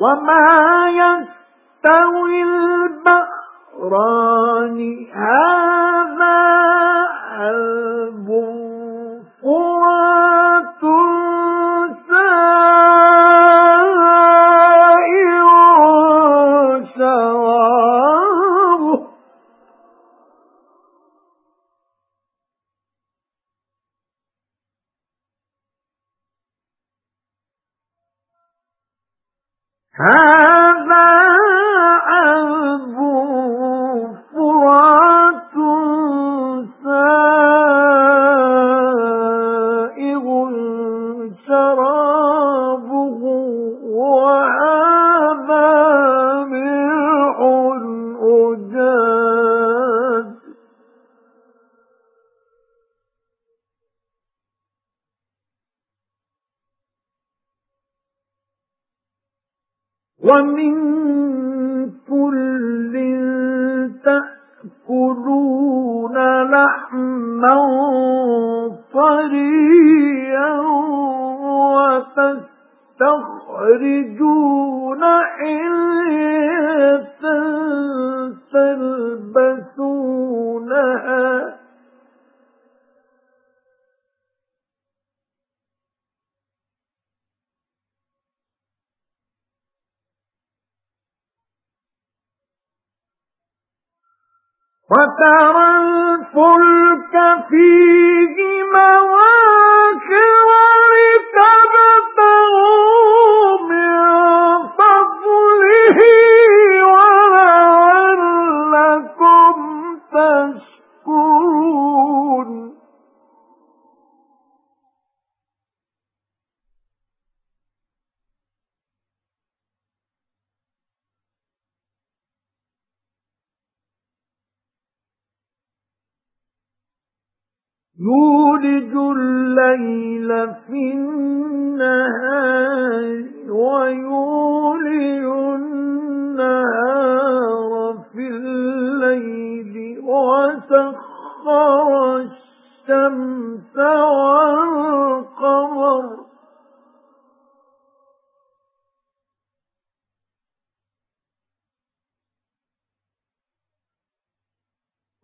وَمَا يَسْتَوِي الْبَحْرَانِ هَذَا عَذْبٌ هَذَا وَمِن كُلٍّ تَأْكُلُونَ لَحْمًا طَرِيًّا وَتَسْتَخْرِجُونَ حِلْيَةً وَتَرَى الْفُلْكَ فِيهِ مَوَاخِرَ يُولِجُ اللَّيْلَ فِي النَّهَارِ وَيُولِجُ النَّهَارَ فِي اللَّيْلِ وَسَخَّرَ الشَّمْسَ وَالْقَمَرَ.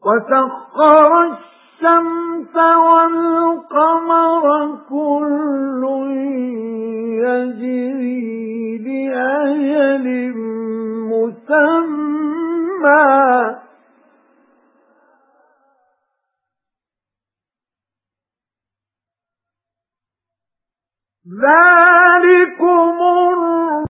وَسَخَّرَ الشَّمْسَ وَالْقَمَرَ كُلٌّ يَجْرِي لِأَجَلٍ مُّسَمًّى. ذَلِكَ